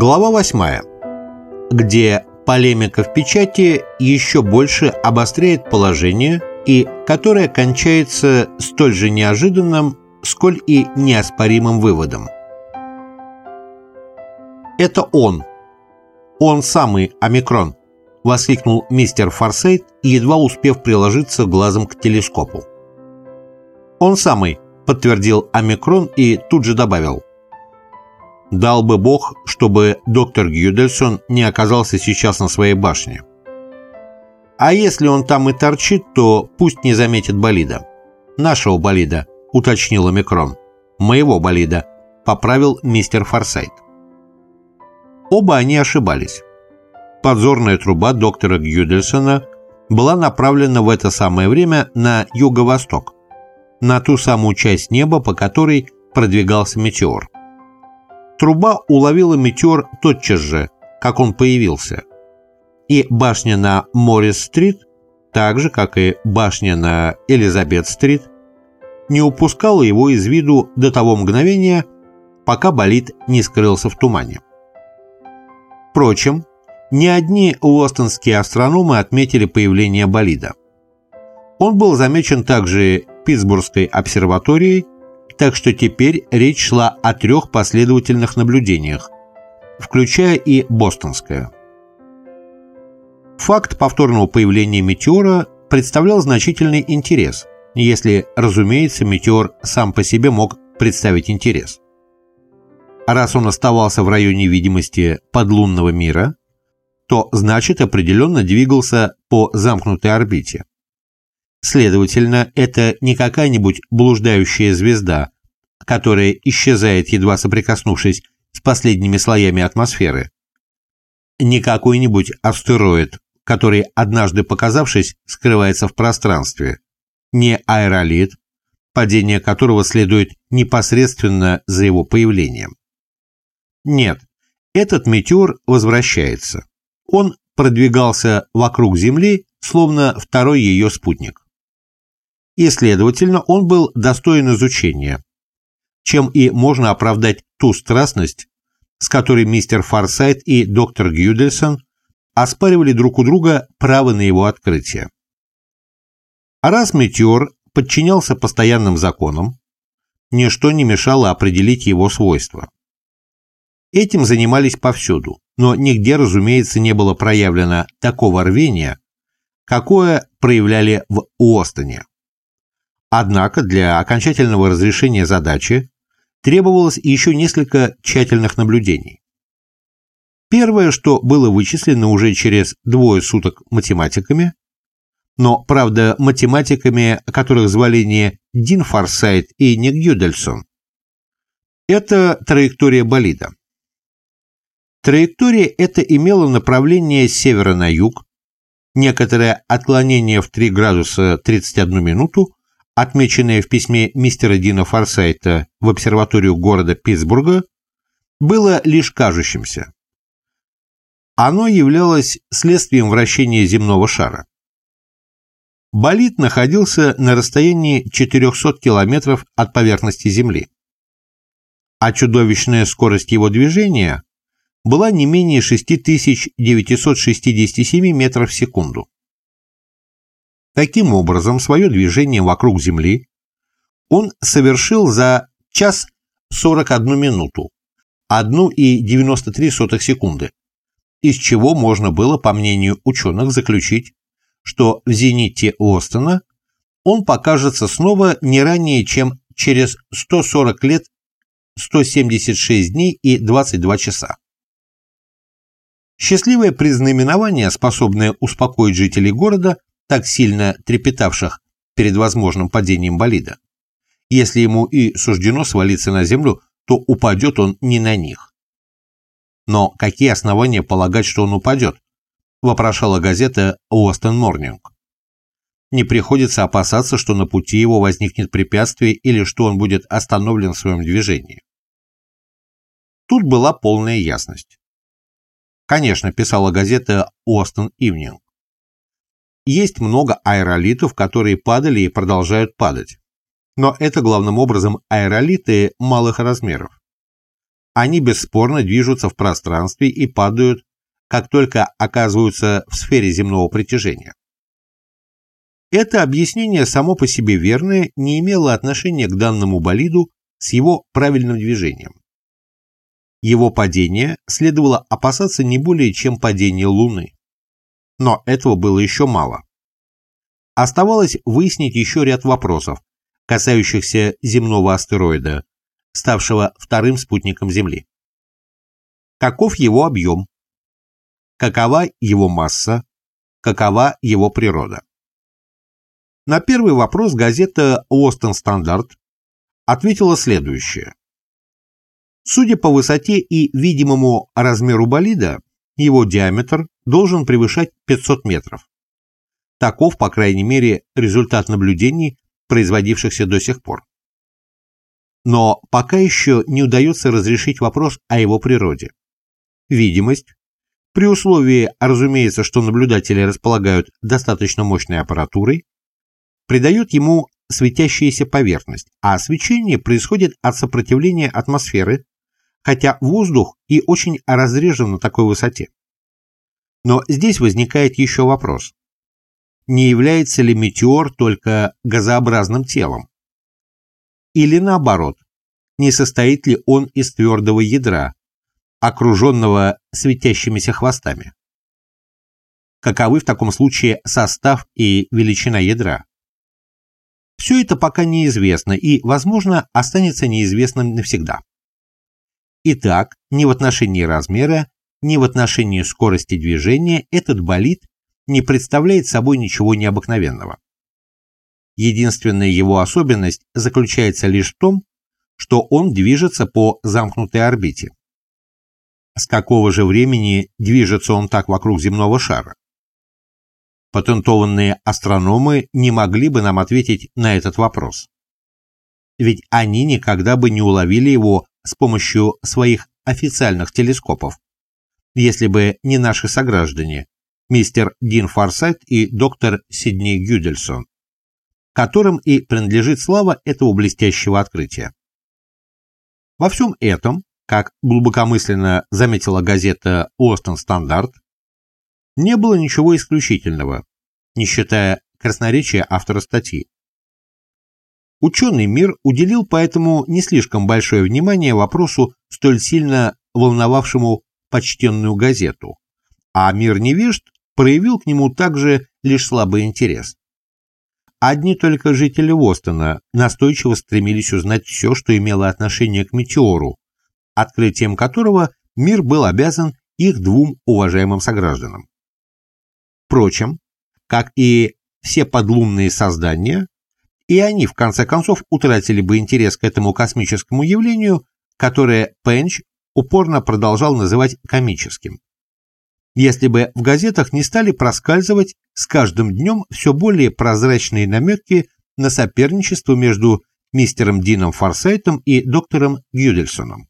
Глава 8, где полемика в печати еще больше обостряет положение и которая кончается столь же неожиданным, сколь и неоспоримым выводом. «Это он! Он самый омикрон!» — воскликнул мистер Форсейт, едва успев приложиться глазом к телескопу. «Он самый!» — подтвердил омикрон и тут же добавил — Дал бы бог, чтобы доктор Гюдельсон не оказался сейчас на своей башне. А если он там и торчит, то пусть не заметит болида. Нашего болида, уточнил Омикрон. Моего болида, поправил мистер Форсайт. Оба они ошибались. Подзорная труба доктора Гюдельсона была направлена в это самое время на юго-восток, на ту самую часть неба, по которой продвигался метеор. Труба уловила метеор тотчас же, как он появился. И башня на Моррис-стрит, так же, как и башня на Элизабет-стрит, не упускала его из виду до того мгновения, пока болид не скрылся в тумане. Впрочем, не одни уостонские астрономы отметили появление болида. Он был замечен также Питтсбургской обсерваторией так что теперь речь шла о трех последовательных наблюдениях, включая и бостонское. Факт повторного появления метеора представлял значительный интерес, если, разумеется, метеор сам по себе мог представить интерес. Раз он оставался в районе видимости подлунного мира, то значит определенно двигался по замкнутой орбите. Следовательно, это не какая-нибудь блуждающая звезда, которая исчезает, едва соприкоснувшись с последними слоями атмосферы. Не какой-нибудь астероид, который, однажды показавшись, скрывается в пространстве. Не аэролит, падение которого следует непосредственно за его появлением. Нет, этот метеор возвращается. Он продвигался вокруг Земли, словно второй ее спутник и, следовательно, он был достоин изучения, чем и можно оправдать ту страстность, с которой мистер Фарсайт и доктор Гюдельсон оспаривали друг у друга право на его открытие. А раз метеор подчинялся постоянным законам, ничто не мешало определить его свойства. Этим занимались повсюду, но нигде, разумеется, не было проявлено такого рвения, какое проявляли в Уостоне. Однако для окончательного разрешения задачи требовалось еще несколько тщательных наблюдений. Первое, что было вычислено уже через двое суток математиками, но, правда, математиками, которых звали не Дин Форсайт и не Гюдельсон, это траектория болида. Траектория эта имела направление с севера на юг, некоторое отклонение в 3 градуса 31 минуту отмеченное в письме мистера Дина Форсайта в обсерваторию города Питтсбурга, было лишь кажущимся. Оно являлось следствием вращения земного шара. Болид находился на расстоянии 400 километров от поверхности Земли, а чудовищная скорость его движения была не менее 6967 метров в секунду. Таким образом, свое движение вокруг Земли он совершил за час 41 минуту, 1,93 секунды, из чего можно было, по мнению ученых, заключить, что в зените Остона он покажется снова не ранее, чем через 140 лет 176 дней и 22 часа. Счастливое признаменование, способное успокоить жителей города, так сильно трепетавших перед возможным падением болида. Если ему и суждено свалиться на землю, то упадет он не на них. Но какие основания полагать, что он упадет? Вопрошала газета «Уостон Морнинг». Не приходится опасаться, что на пути его возникнет препятствие или что он будет остановлен в своем движении. Тут была полная ясность. Конечно, писала газета «Уостон Ивнинг», есть много аэролитов, которые падали и продолжают падать. Но это главным образом аэролиты малых размеров. Они бесспорно движутся в пространстве и падают, как только оказываются в сфере земного притяжения. Это объяснение само по себе верное не имело отношения к данному болиду с его правильным движением. Его падение следовало опасаться не более, чем падение Луны. Но этого было еще мало. Оставалось выяснить еще ряд вопросов, касающихся земного астероида, ставшего вторым спутником Земли. Каков его объем? Какова его масса? Какова его природа? На первый вопрос газета «Остон Стандарт» ответила следующее. Судя по высоте и видимому размеру болида, его диаметр должен превышать 500 метров. Таков, по крайней мере, результат наблюдений, производившихся до сих пор. Но пока еще не удается разрешить вопрос о его природе. Видимость, при условии, разумеется, что наблюдатели располагают достаточно мощной аппаратурой, придает ему светящаяся поверхность, а свечение происходит от сопротивления атмосферы, хотя воздух и очень разрежен на такой высоте. Но здесь возникает еще вопрос. Не является ли метеор только газообразным телом? Или наоборот, не состоит ли он из твердого ядра, окруженного светящимися хвостами? Каковы в таком случае состав и величина ядра? Все это пока неизвестно и, возможно, останется неизвестным навсегда. Итак, ни в отношении размера, ни в отношении скорости движения этот болид не представляет собой ничего необыкновенного. Единственная его особенность заключается лишь в том, что он движется по замкнутой орбите. С какого же времени движется он так вокруг земного шара? Патентованные астрономы не могли бы нам ответить на этот вопрос. Ведь они никогда бы не уловили его с помощью своих официальных телескопов, если бы не наши сограждане, мистер Дин Форсайт и доктор Сидней Гюдельсон, которым и принадлежит слава этого блестящего открытия. Во всем этом, как глубокомысленно заметила газета «Остон Стандарт», не было ничего исключительного, не считая красноречия автора статьи. Ученый мир уделил поэтому не слишком большое внимание вопросу, столь сильно волновавшему почтенную газету, а мир невежд проявил к нему также лишь слабый интерес. Одни только жители Востона настойчиво стремились узнать все, что имело отношение к метеору, открытием которого мир был обязан их двум уважаемым согражданам. Впрочем, как и все подлунные создания, и они, в конце концов, утратили бы интерес к этому космическому явлению, которое Пенч упорно продолжал называть комическим. Если бы в газетах не стали проскальзывать с каждым днем все более прозрачные намеки на соперничество между мистером Дином Форсайтом и доктором Гюдельсоном.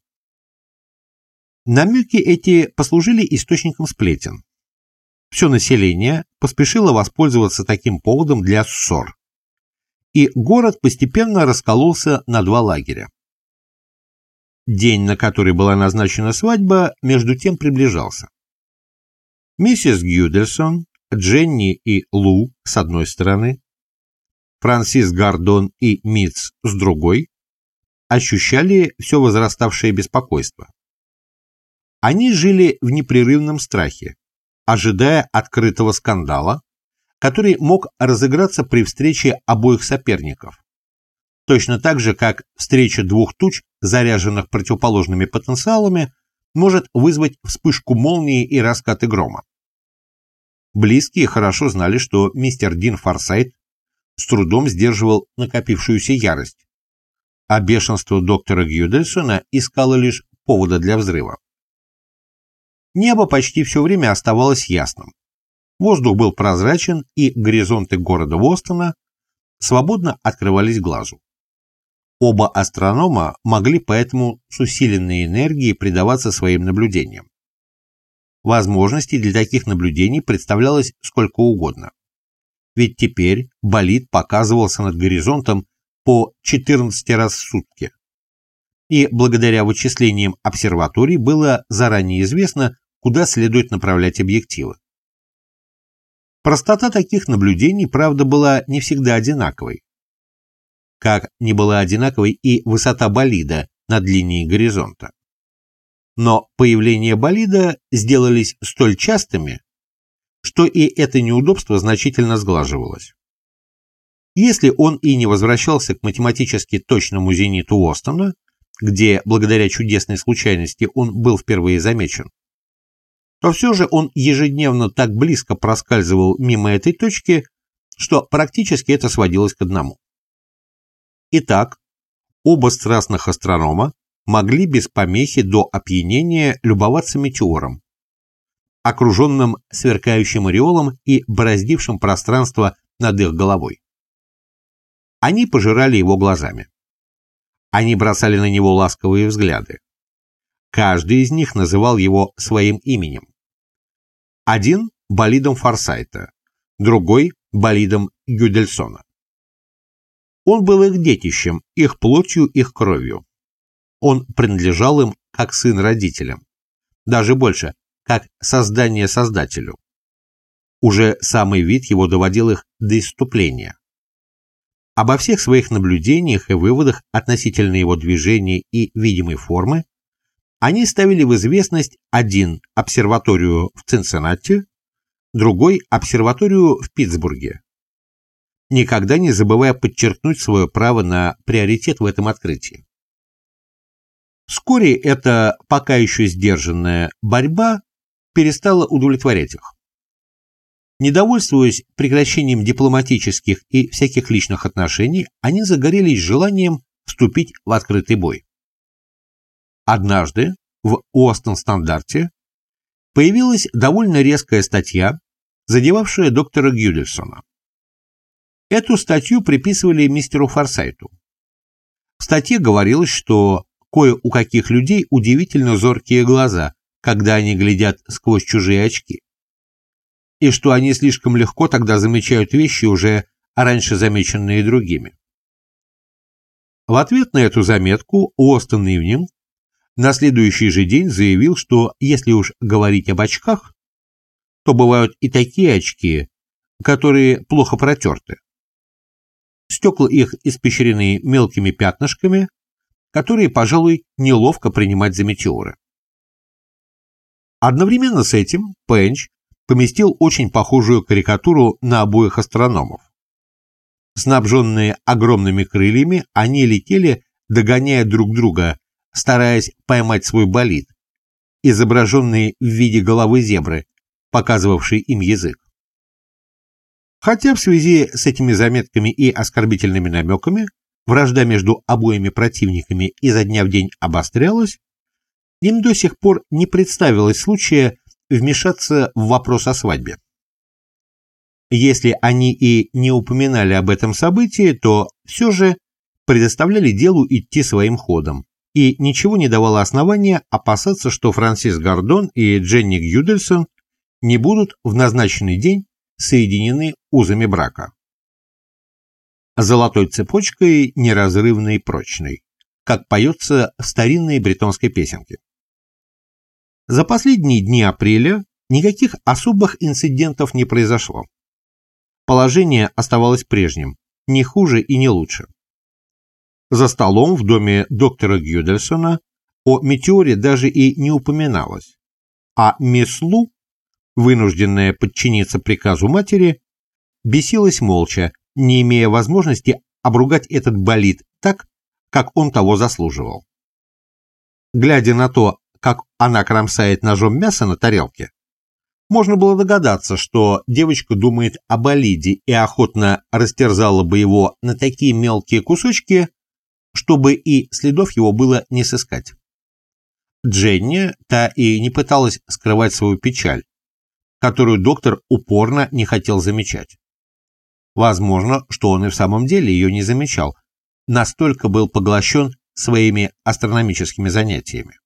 Намеки эти послужили источником сплетен. Все население поспешило воспользоваться таким поводом для ссор и город постепенно раскололся на два лагеря. День, на который была назначена свадьба, между тем приближался. Миссис Гюдельсон, Дженни и Лу с одной стороны, Франсис Гардон и Митц с другой, ощущали все возраставшее беспокойство. Они жили в непрерывном страхе, ожидая открытого скандала, который мог разыграться при встрече обоих соперников. Точно так же, как встреча двух туч, заряженных противоположными потенциалами, может вызвать вспышку молнии и раскаты грома. Близкие хорошо знали, что мистер Дин Форсайт с трудом сдерживал накопившуюся ярость, а бешенство доктора Гюдельсона искало лишь повода для взрыва. Небо почти все время оставалось ясным. Воздух был прозрачен, и горизонты города Востона свободно открывались глазу. Оба астронома могли поэтому с усиленной энергией предаваться своим наблюдениям. Возможностей для таких наблюдений представлялось сколько угодно. Ведь теперь болид показывался над горизонтом по 14 раз в сутки. и благодаря вычислениям обсерваторий было заранее известно, куда следует направлять объективы. Простота таких наблюдений, правда, была не всегда одинаковой. Как не была одинаковой и высота болида над линией горизонта. Но появления болида сделались столь частыми, что и это неудобство значительно сглаживалось. Если он и не возвращался к математически точному зениту Остона, где благодаря чудесной случайности он был впервые замечен, то все же он ежедневно так близко проскальзывал мимо этой точки, что практически это сводилось к одному. Итак, оба страстных астронома могли без помехи до опьянения любоваться метеором, окруженным сверкающим ореолом и бороздившим пространство над их головой. Они пожирали его глазами. Они бросали на него ласковые взгляды. Каждый из них называл его своим именем. Один – болидом Форсайта, другой – болидом Гюдельсона. Он был их детищем, их плотью, их кровью. Он принадлежал им как сын родителям. Даже больше, как создание создателю. Уже самый вид его доводил их до исступления. Обо всех своих наблюдениях и выводах относительно его движения и видимой формы они ставили в известность один обсерваторию в Цинциннати, другой обсерваторию в Питтсбурге, никогда не забывая подчеркнуть свое право на приоритет в этом открытии. Вскоре эта пока еще сдержанная борьба перестала удовлетворять их. Недовольствуясь прекращением дипломатических и всяких личных отношений, они загорелись желанием вступить в открытый бой. Однажды в Уостон-стандарте появилась довольно резкая статья, задевавшая доктора Гюдельсона. Эту статью приписывали мистеру Форсайту. В статье говорилось, что кое у каких людей удивительно зоркие глаза, когда они глядят сквозь чужие очки и что они слишком легко тогда замечают вещи, уже раньше замеченные другими. В ответ на эту заметку Уостон Ивнинг на следующий же день заявил, что если уж говорить об очках, то бывают и такие очки, которые плохо протерты. Стекла их испещрены мелкими пятнышками, которые, пожалуй, неловко принимать за метеоры. Одновременно с этим Пенч поместил очень похожую карикатуру на обоих астрономов. Снабженные огромными крыльями, они летели, догоняя друг друга, стараясь поймать свой болид, изображенный в виде головы зебры, показывавший им язык. Хотя в связи с этими заметками и оскорбительными намеками вражда между обоими противниками изо дня в день обострялась, им до сих пор не представилось случая вмешаться в вопрос о свадьбе. Если они и не упоминали об этом событии, то все же предоставляли делу идти своим ходом, и ничего не давало основания опасаться, что Франсис Гордон и Дженни Гюдельсон не будут в назначенный день соединены узами брака. Золотой цепочкой неразрывной и прочной, как поется в старинной бретонской песенке. За последние дни апреля никаких особых инцидентов не произошло. Положение оставалось прежним, не хуже и не лучше. За столом в доме доктора Гюдельсона о метеоре даже и не упоминалось, а Меслу, вынужденная подчиниться приказу матери, бесилась молча, не имея возможности обругать этот болид так, как он того заслуживал. Глядя на то, как она кромсает ножом мясо на тарелке, можно было догадаться, что девочка думает о болиде и охотно растерзала бы его на такие мелкие кусочки, чтобы и следов его было не сыскать. Дженни та и не пыталась скрывать свою печаль, которую доктор упорно не хотел замечать. Возможно, что он и в самом деле ее не замечал, настолько был поглощен своими астрономическими занятиями.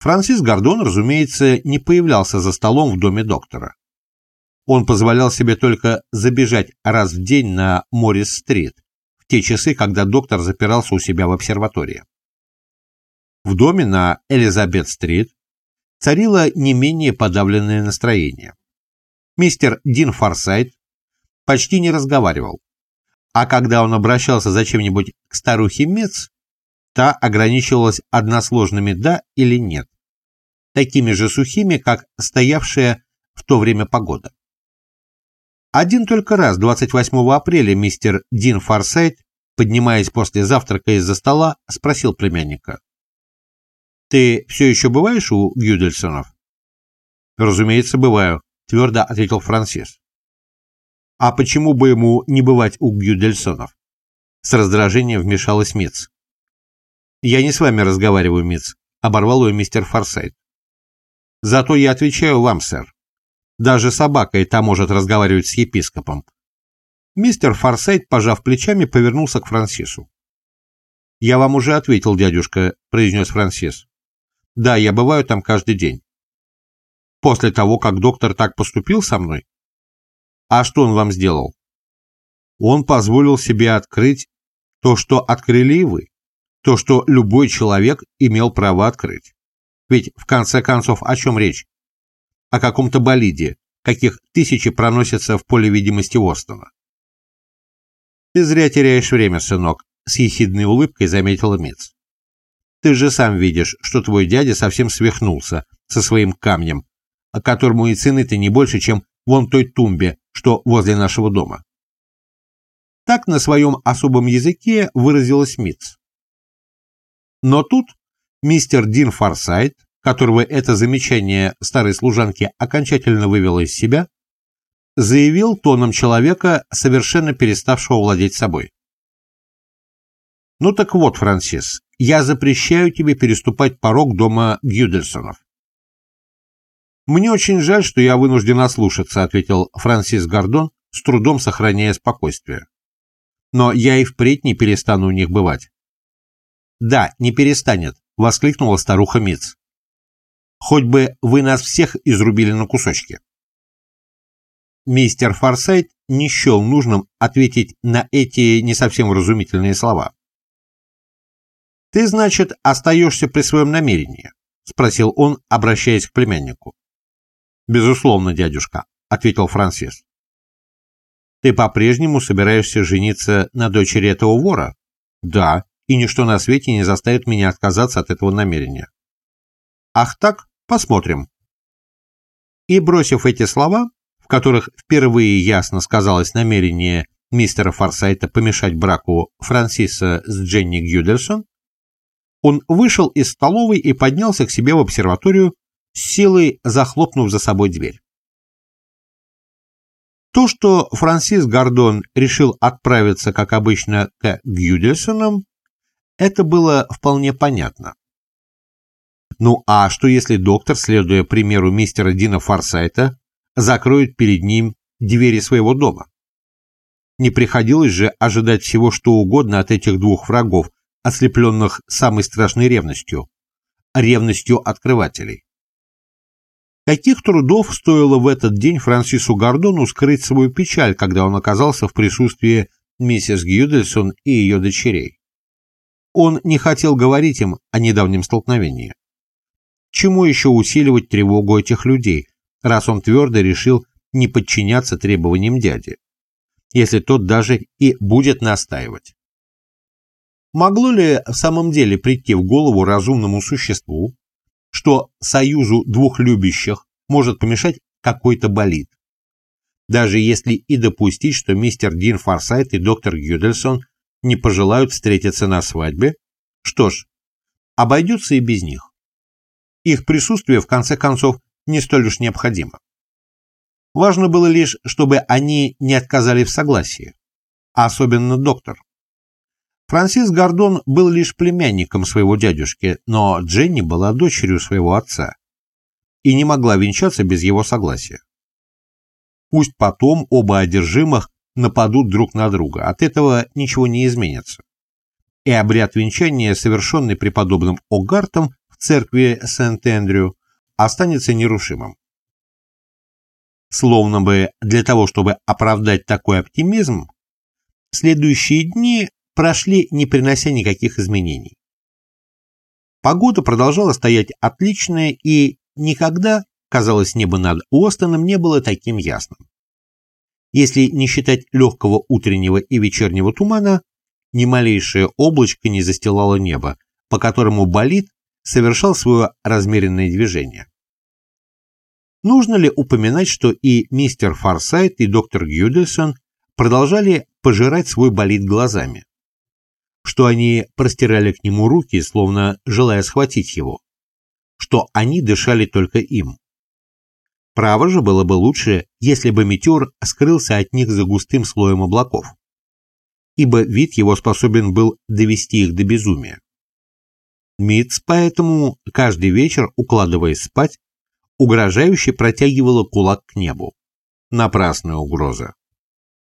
Франсис Гордон, разумеется, не появлялся за столом в доме доктора. Он позволял себе только забежать раз в день на Моррис-стрит, в те часы, когда доктор запирался у себя в обсерватории. В доме на Элизабет-стрит царило не менее подавленное настроение. Мистер Дин Форсайт почти не разговаривал, а когда он обращался за чем-нибудь к старухе Мец, та ограничивалась односложными «да» или «нет», такими же сухими, как стоявшая в то время погода. Один только раз, 28 апреля, мистер Дин Форсайт, поднимаясь после завтрака из-за стола, спросил племянника. «Ты все еще бываешь у Гюдельсонов?» «Разумеется, бываю», — твердо ответил Франсис. «А почему бы ему не бывать у Гюдельсонов?» С раздражением вмешалась Митц. «Я не с вами разговариваю, Митц», — оборвал ее мистер Форсайт. «Зато я отвечаю вам, сэр. Даже собака и та может разговаривать с епископом». Мистер Форсайт, пожав плечами, повернулся к Франсису. «Я вам уже ответил, дядюшка», — произнес Франсис. Да, я бываю там каждый день. После того, как доктор так поступил со мной? А что он вам сделал? Он позволил себе открыть то, что открыли вы. То, что любой человек имел право открыть. Ведь, в конце концов, о чем речь? О каком-то болиде, каких тысячи проносятся в поле видимости Остона. «Ты зря теряешь время, сынок», — с ехидной улыбкой заметила Митц. Ты же сам видишь, что твой дядя совсем свихнулся со своим камнем, о которому и цены ты не больше, чем вон той тумбе, что возле нашего дома. Так на своем особом языке выразилась Митц. Но тут мистер Дин Форсайт, которого это замечание старой служанки окончательно вывело из себя, заявил тоном человека, совершенно переставшего владеть собой. «Ну так вот, Франсис, я запрещаю тебе переступать порог дома Гюдельсонов. «Мне очень жаль, что я вынужден ослушаться», — ответил Франсис Гордон, с трудом сохраняя спокойствие. «Но я и впредь не перестану у них бывать». «Да, не перестанет», — воскликнула старуха Митц. «Хоть бы вы нас всех изрубили на кусочки». Мистер Форсайт не счел нужным ответить на эти не совсем вразумительные слова. «Ты, значит, остаешься при своем намерении?» — спросил он, обращаясь к племяннику. «Безусловно, дядюшка», — ответил Франсис. «Ты по-прежнему собираешься жениться на дочери этого вора?» «Да, и ничто на свете не заставит меня отказаться от этого намерения». «Ах так? Посмотрим». И, бросив эти слова, в которых впервые ясно сказалось намерение мистера Форсайта помешать браку Франсиса с Дженни Гюдерсон, он вышел из столовой и поднялся к себе в обсерваторию, силой захлопнув за собой дверь. То, что Франсис Гордон решил отправиться, как обычно, к Гюдельсонам, это было вполне понятно. Ну а что если доктор, следуя примеру мистера Дина Форсайта, закроет перед ним двери своего дома? Не приходилось же ожидать всего что угодно от этих двух врагов, ослепленных самой страшной ревностью, ревностью открывателей. Каких трудов стоило в этот день Франсису Гордону скрыть свою печаль, когда он оказался в присутствии миссис Гюдельсон и ее дочерей? Он не хотел говорить им о недавнем столкновении. Чему еще усиливать тревогу этих людей, раз он твердо решил не подчиняться требованиям дяди, если тот даже и будет настаивать? Могло ли в самом деле прийти в голову разумному существу, что союзу двух любящих может помешать какой-то болид? Даже если и допустить, что мистер Дин Форсайт и доктор Гюдельсон не пожелают встретиться на свадьбе, что ж, обойдется и без них. Их присутствие, в конце концов, не столь уж необходимо. Важно было лишь, чтобы они не отказали в согласии, а особенно доктор. Франсис Гордон был лишь племянником своего дядюшки, но Дженни была дочерью своего отца и не могла венчаться без его согласия. Пусть потом оба одержимых нападут друг на друга, от этого ничего не изменится. И обряд венчания, совершенный преподобным Огартом в церкви Сент-Эндрю, останется нерушимым. Словно бы для того, чтобы оправдать такой оптимизм, следующие дни прошли, не принося никаких изменений. Погода продолжала стоять отличная, и никогда, казалось, небо над Остоном не было таким ясным. Если не считать легкого утреннего и вечернего тумана, ни малейшее облачко не застилало небо, по которому болид совершал свое размеренное движение. Нужно ли упоминать, что и мистер Фарсайт, и доктор Гюдельсон продолжали пожирать свой болид глазами? Что они простирали к нему руки, словно желая схватить его? Что они дышали только им? Право же было бы лучше, если бы метеор скрылся от них за густым слоем облаков, ибо вид его способен был довести их до безумия. Митц поэтому каждый вечер, укладываясь спать, угрожающе протягивала кулак к небу. Напрасная угроза.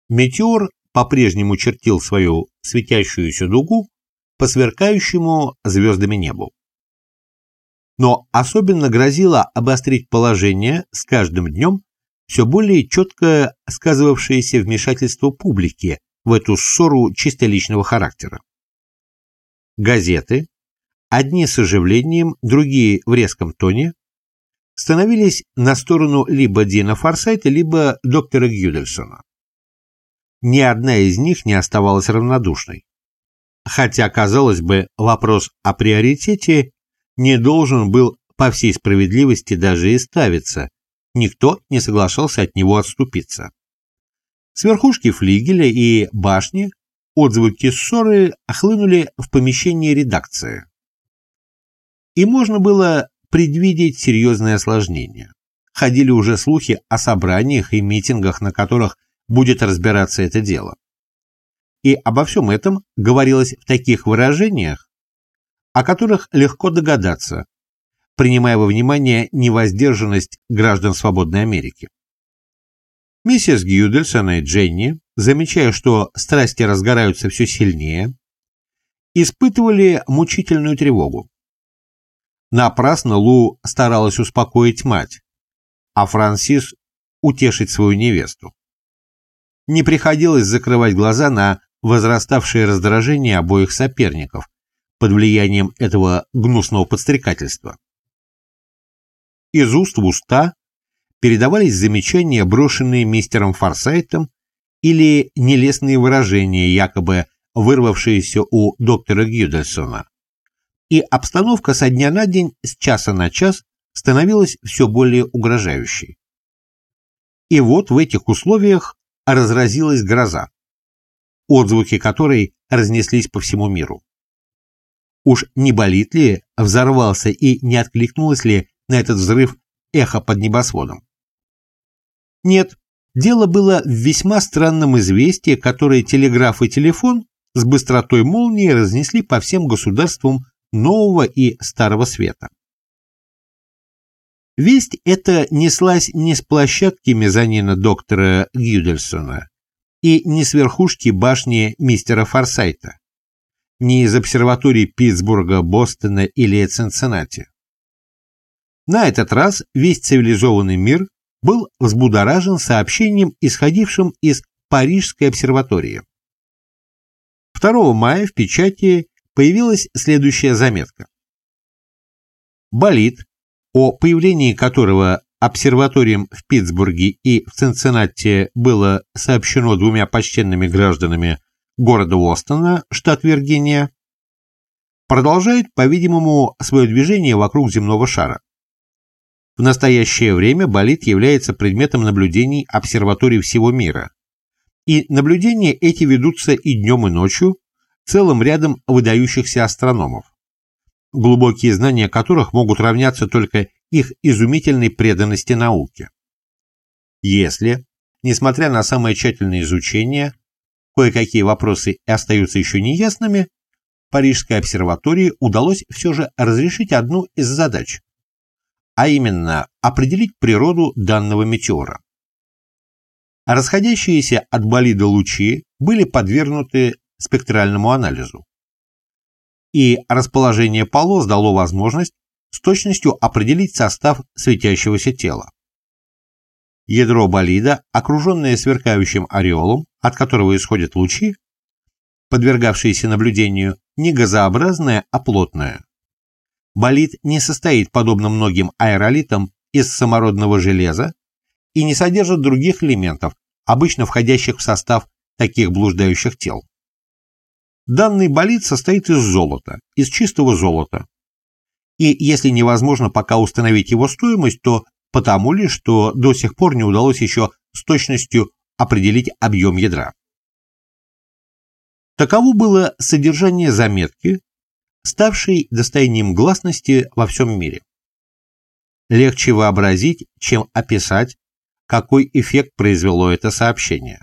Метеор по-прежнему чертил свою светящуюся дугу по сверкающему звездами небу. Но особенно грозило обострить положение с каждым днем все более четко сказывавшееся вмешательство публики в эту ссору чисто личного характера. Газеты, одни с оживлением, другие в резком тоне, становились на сторону либо Дина Форсайта, либо доктора Гюдельсона. Ни одна из них не оставалась равнодушной. Хотя, казалось бы, вопрос о приоритете не должен был по всей справедливости даже и ставиться, никто не соглашался от него отступиться. С верхушки флигеля и башни отзвуки ссоры охлынули в помещение редакции. И можно было предвидеть серьезные осложнения. Ходили уже слухи о собраниях и митингах, на которых будет разбираться это дело. И обо всем этом говорилось в таких выражениях, о которых легко догадаться, принимая во внимание невоздержанность граждан свободной Америки. Миссис Гюдельсон и Дженни, замечая, что страсти разгораются все сильнее, испытывали мучительную тревогу. Напрасно Лу старалась успокоить мать, а Франсис утешить свою невесту. Не приходилось закрывать глаза на возраставшее раздражение обоих соперников под влиянием этого гнусного подстрекательства. Из уст в уста передавались замечания, брошенные мистером Форсайтом, или нелестные выражения, якобы вырвавшиеся у доктора Гюдельсона и обстановка со дня на день, с часа на час становилась все более угрожающей. И вот в этих условиях разразилась гроза, отзвуки которой разнеслись по всему миру. Уж не болит ли, взорвался и не откликнулось ли на этот взрыв эхо под небосводом? Нет, дело было в весьма странном известии, которое телеграф и телефон с быстротой молнии разнесли по всем государствам нового и старого света. Весть эта неслась не с площадки мезонина доктора Гюдельсона и не с верхушки башни мистера Форсайта, не из обсерваторий Питтсбурга, Бостона или Цинциннати. На этот раз весь цивилизованный мир был взбудоражен сообщением, исходившим из Парижской обсерватории. 2 мая в печати появилась следующая заметка. Болид, о появлении которого обсерваториям в Питтсбурге и в Цинциннати было сообщено двумя почтенными гражданами города Уостона, штат Виргиния, продолжает, по-видимому, свое движение вокруг земного шара. В настоящее время болид является предметом наблюдений обсерваторий всего мира, и наблюдения эти ведутся и днем, и ночью целым рядом выдающихся астрономов, глубокие знания которых могут равняться только их изумительной преданности науке. Если, несмотря на самое тщательное изучение, кое-какие вопросы и остаются еще неясными, Парижской обсерватории удалось все же разрешить одну из задач, а именно определить природу данного метеора. Расходящиеся от болида лучи были подвергнуты спектральному анализу. И расположение полос дало возможность с точностью определить состав светящегося тела. Ядро болида, окруженное сверкающим ореолом, от которого исходят лучи, подвергавшиеся наблюдению, не газообразное, а плотное. болид не состоит, подобно многим аэролитам, из самородного железа и не содержит других элементов, обычно входящих в состав таких блуждающих тел. Данный болид состоит из золота, из чистого золота. И если невозможно пока установить его стоимость, то потому ли, что до сих пор не удалось еще с точностью определить объем ядра. Таково было содержание заметки, ставшей достоянием гласности во всем мире. Легче вообразить, чем описать, какой эффект произвело это сообщение.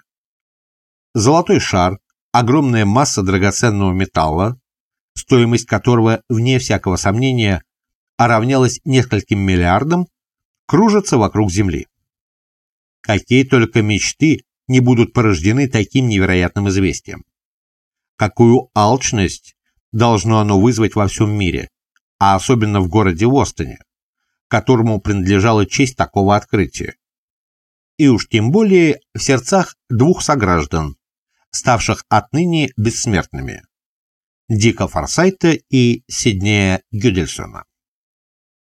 Золотой шар, огромная масса драгоценного металла, стоимость которого, вне всякого сомнения, равнялась нескольким миллиардам, кружится вокруг Земли. Какие только мечты не будут порождены таким невероятным известием. Какую алчность должно оно вызвать во всем мире, а особенно в городе Востоне, которому принадлежала честь такого открытия. И уж тем более в сердцах двух сограждан, ставших отныне бессмертными – Дика Форсайта и Сиднея Гюдельсона.